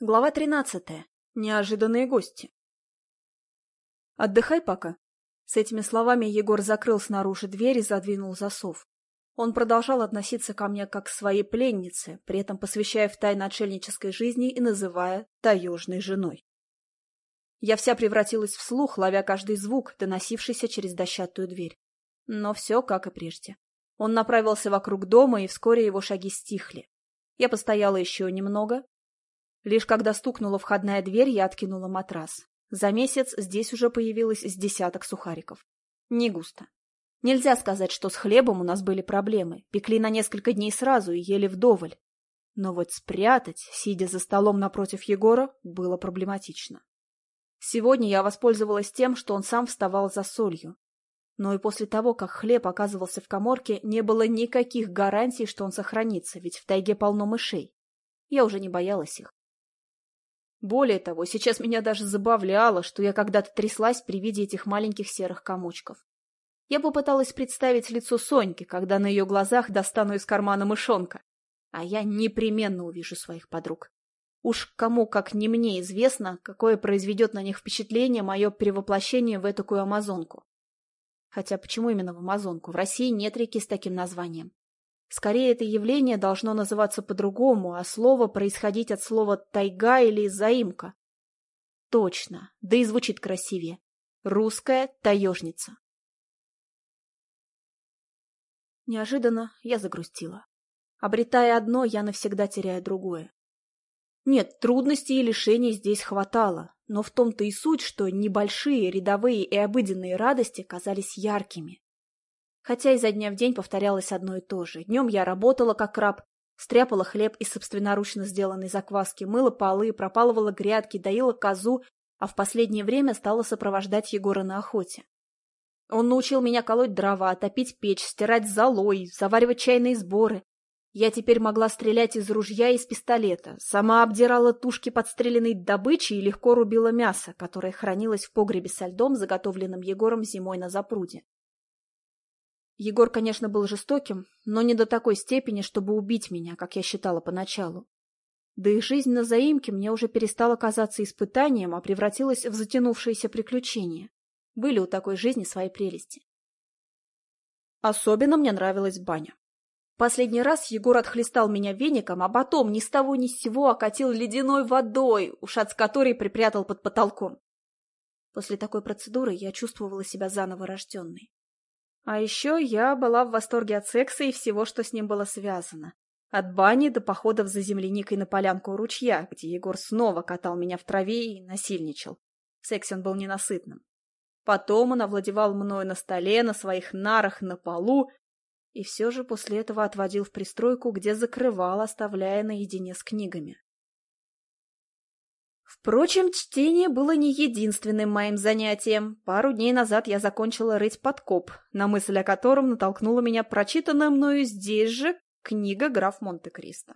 Глава тринадцатая. Неожиданные гости. «Отдыхай пока». С этими словами Егор закрыл снаружи дверь и задвинул засов. Он продолжал относиться ко мне как к своей пленнице, при этом посвящая в тайны отшельнической жизни и называя таежной женой. Я вся превратилась в слух, ловя каждый звук, доносившийся через дощатую дверь. Но все как и прежде. Он направился вокруг дома, и вскоре его шаги стихли. Я постояла еще немного, Лишь когда стукнула входная дверь, я откинула матрас. За месяц здесь уже появилось с десяток сухариков. Не густо. Нельзя сказать, что с хлебом у нас были проблемы. Пекли на несколько дней сразу и ели вдоволь. Но вот спрятать, сидя за столом напротив Егора, было проблематично. Сегодня я воспользовалась тем, что он сам вставал за солью. Но и после того, как хлеб оказывался в коморке, не было никаких гарантий, что он сохранится, ведь в тайге полно мышей. Я уже не боялась их. Более того, сейчас меня даже забавляло, что я когда-то тряслась при виде этих маленьких серых комочков. Я попыталась представить лицо Соньки, когда на ее глазах достану из кармана мышонка. А я непременно увижу своих подруг. Уж кому, как не мне, известно, какое произведет на них впечатление мое перевоплощение в этакую амазонку. Хотя почему именно в амазонку? В России нет реки с таким названием. Скорее, это явление должно называться по-другому, а слово происходить от слова «тайга» или «заимка». Точно, да и звучит красивее. Русская таежница. Неожиданно я загрустила. Обретая одно, я навсегда теряю другое. Нет, трудностей и лишений здесь хватало, но в том-то и суть, что небольшие, рядовые и обыденные радости казались яркими. Хотя изо дня в день повторялось одно и то же. Днем я работала как раб, стряпала хлеб из собственноручно сделанной закваски, мыла полы, пропалывала грядки, доила козу, а в последнее время стала сопровождать Егора на охоте. Он научил меня колоть дрова, топить печь, стирать золой, заваривать чайные сборы. Я теперь могла стрелять из ружья и из пистолета, сама обдирала тушки подстреленной добычи и легко рубила мясо, которое хранилось в погребе со льдом, заготовленным Егором зимой на запруде. Егор, конечно, был жестоким, но не до такой степени, чтобы убить меня, как я считала поначалу. Да и жизнь на заимке мне уже перестала казаться испытанием, а превратилась в затянувшееся приключение. Были у такой жизни свои прелести. Особенно мне нравилась баня. Последний раз Егор отхлестал меня веником, а потом ни с того ни с сего окатил ледяной водой, ушат с которой припрятал под потолком. После такой процедуры я чувствовала себя заново рожденной. А еще я была в восторге от секса и всего, что с ним было связано. От бани до походов за земляникой на полянку у ручья, где Егор снова катал меня в траве и насильничал. В сексе он был ненасытным. Потом он овладевал мною на столе, на своих нарах, на полу, и все же после этого отводил в пристройку, где закрывал, оставляя наедине с книгами. Впрочем, чтение было не единственным моим занятием. Пару дней назад я закончила рыть подкоп, на мысль о котором натолкнула меня прочитанная мною здесь же книга «Граф Монте-Кристо».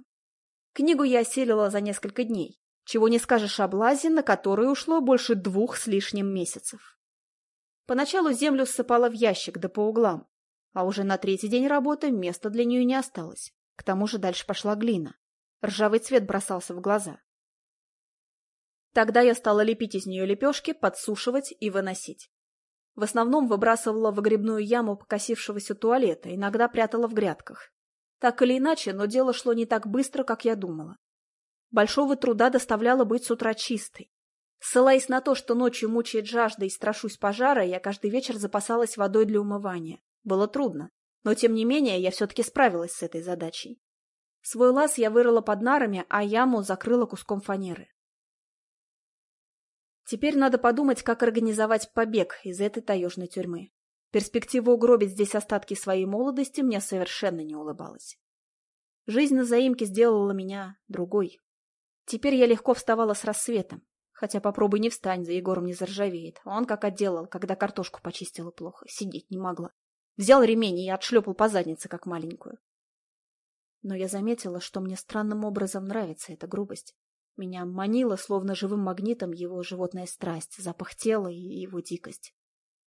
Книгу я осилила за несколько дней, чего не скажешь о Блазе, на которую ушло больше двух с лишним месяцев. Поначалу землю ссыпала в ящик да по углам, а уже на третий день работы места для нее не осталось. К тому же дальше пошла глина. Ржавый цвет бросался в глаза. Тогда я стала лепить из нее лепешки, подсушивать и выносить. В основном выбрасывала в огребную яму покосившегося туалета, иногда прятала в грядках. Так или иначе, но дело шло не так быстро, как я думала. Большого труда доставляло быть с утра чистой. Ссылаясь на то, что ночью мучает жажда и страшусь пожара, я каждый вечер запасалась водой для умывания. Было трудно, но тем не менее я все-таки справилась с этой задачей. Свой лаз я вырыла под нарами, а яму закрыла куском фанеры. Теперь надо подумать, как организовать побег из этой таежной тюрьмы. Перспектива угробить здесь остатки своей молодости мне совершенно не улыбалась. Жизнь на заимке сделала меня другой. Теперь я легко вставала с рассветом. Хотя попробуй не встань, за Егором не заржавеет. Он как отделал, когда картошку почистила плохо. Сидеть не могла. Взял ремень и отшлепал по заднице, как маленькую. Но я заметила, что мне странным образом нравится эта грубость. Меня манила, словно живым магнитом, его животная страсть, запах тела и его дикость.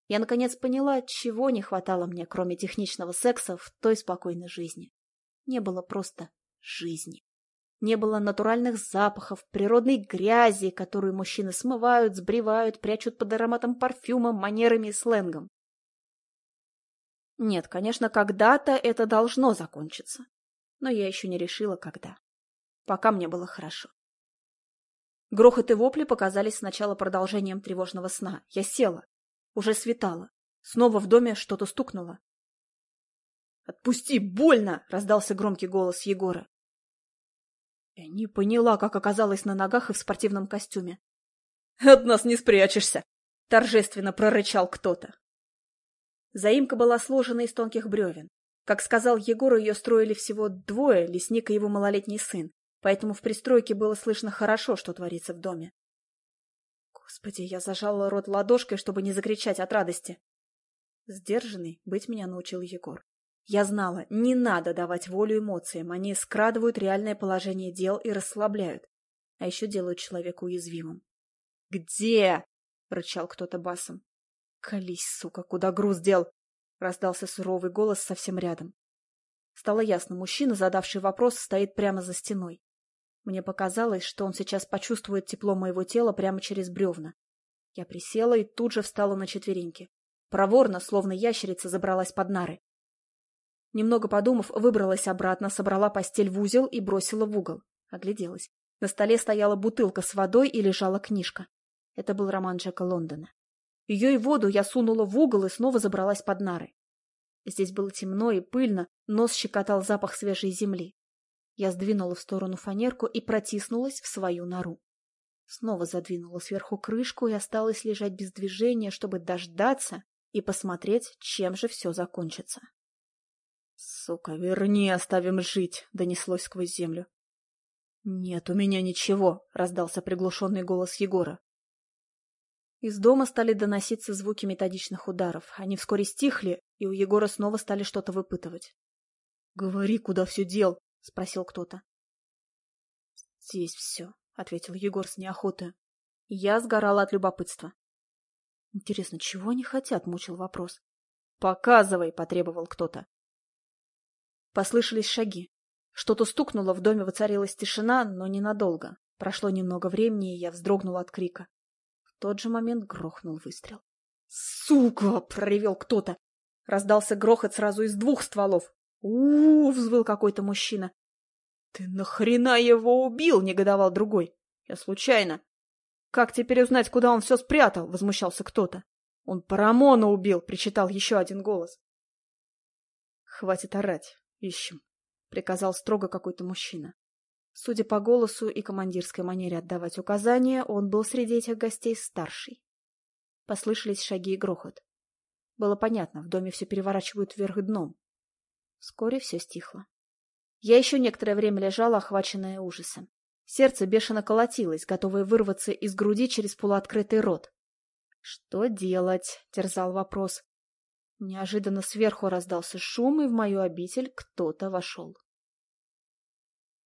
Я, наконец, поняла, чего не хватало мне, кроме техничного секса, в той спокойной жизни. Не было просто жизни. Не было натуральных запахов, природной грязи, которую мужчины смывают, сбривают, прячут под ароматом парфюма, манерами и сленгом. Нет, конечно, когда-то это должно закончиться. Но я еще не решила, когда. Пока мне было хорошо. Грохот и вопли показались сначала продолжением тревожного сна. Я села. Уже светало. Снова в доме что-то стукнуло. «Отпусти, больно!» — раздался громкий голос Егора. Я не поняла, как оказалась на ногах и в спортивном костюме. «От нас не спрячешься!» — торжественно прорычал кто-то. Заимка была сложена из тонких бревен. Как сказал Егор, ее строили всего двое, лесник и его малолетний сын, поэтому в пристройке было слышно хорошо, что творится в доме. Господи, я зажала рот ладошкой, чтобы не закричать от радости. Сдержанный быть меня научил Егор. Я знала, не надо давать волю эмоциям, они скрадывают реальное положение дел и расслабляют, а еще делают человека уязвимым. «Где?» — рычал кто-то басом. «Колись, сука, куда груз дел?» — раздался суровый голос совсем рядом. Стало ясно, мужчина, задавший вопрос, стоит прямо за стеной. Мне показалось, что он сейчас почувствует тепло моего тела прямо через бревна. Я присела и тут же встала на четвереньки. Проворно, словно ящерица, забралась под нары. Немного подумав, выбралась обратно, собрала постель в узел и бросила в угол. Огляделась. На столе стояла бутылка с водой и лежала книжка. Это был роман Джека Лондона. Ее и воду я сунула в угол и снова забралась под нары. Здесь было темно и пыльно, нос щекотал запах свежей земли. Я сдвинула в сторону фанерку и протиснулась в свою нору. Снова задвинула сверху крышку и осталась лежать без движения, чтобы дождаться и посмотреть, чем же все закончится. «Сука, верни, оставим жить!» — донеслось сквозь землю. «Нет у меня ничего!» — раздался приглушенный голос Егора. Из дома стали доноситься звуки методичных ударов. Они вскоре стихли, и у Егора снова стали что-то выпытывать. — Говори, куда все дел? — спросил кто-то. — Здесь все, — ответил Егор с неохотой. Я сгорала от любопытства. — Интересно, чего они хотят? — мучил вопрос. — Показывай, — потребовал кто-то. Послышались шаги. Что-то стукнуло, в доме воцарилась тишина, но ненадолго. Прошло немного времени, и я вздрогнула от крика. В тот же момент грохнул выстрел. «Сука!» — проревел кто-то. Раздался грохот сразу из двух стволов. У, -у, -у взвыл какой-то мужчина. «Ты нахрена его убил?» — негодовал другой. «Я случайно». «Как теперь узнать, куда он все спрятал?» — возмущался кто-то. «Он Парамона убил!» — причитал еще один голос. «Хватит орать. «Ищем», — приказал строго какой-то мужчина. Судя по голосу и командирской манере отдавать указания, он был среди этих гостей старший. Послышались шаги и грохот. Было понятно, в доме все переворачивают вверх дном. Вскоре все стихло. Я еще некоторое время лежала, охваченная ужасом. Сердце бешено колотилось, готовое вырваться из груди через полуоткрытый рот. «Что делать?» — терзал вопрос. Неожиданно сверху раздался шум, и в мою обитель кто-то вошел.